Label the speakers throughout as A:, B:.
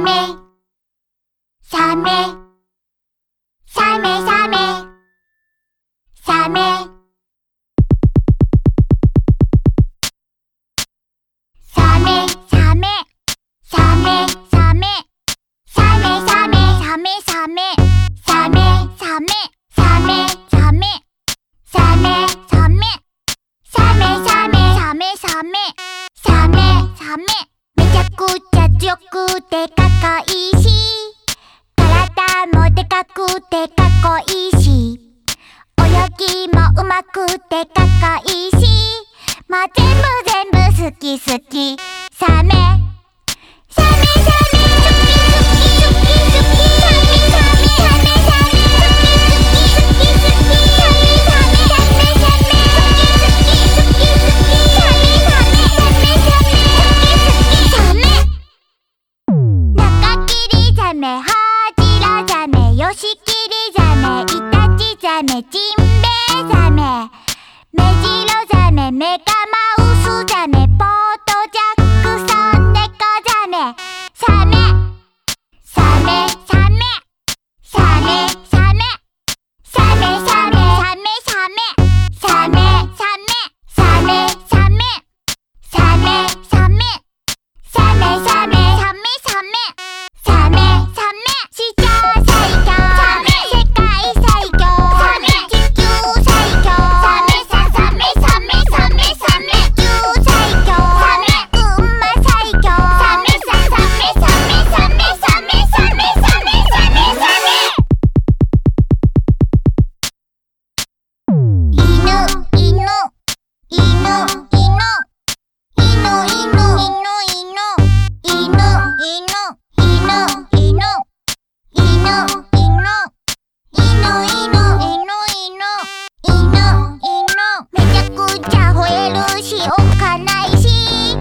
A: メ。サメ。サメサメ。サメ。サメ。サメ。サメ。サメ。サメサメ。サメサメ。サメ。サメ。サメ。サメ。サメ。サメサメ。サメ。サメサメ強くてかっこいいし体もでかくてかっこいいし泳ぎもうまくてかっこいいしまあ全部全部好き好きサメメホジロザメよしきりザメイタチザメジんぺエザメめじろザメメカマウスザメポートジャックソンネコザメサメしおかないし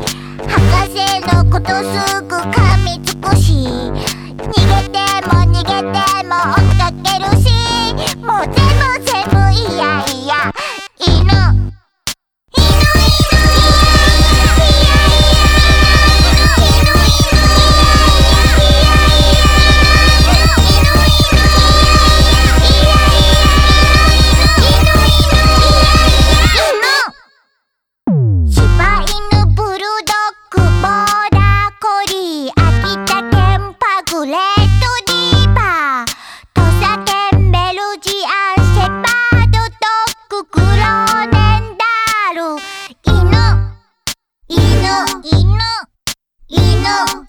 A: 博士のことすぐ噛みつくし逃げても逃げても追っかけるしもう全部全部い know.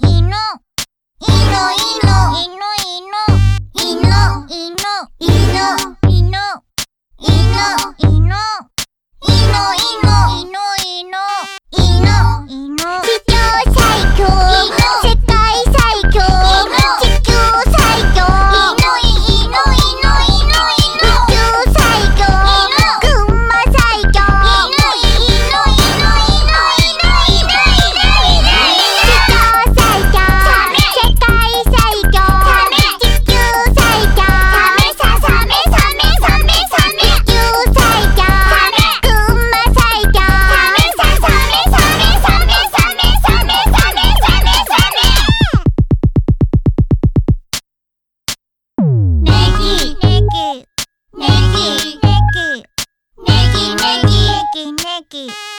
A: Monkey.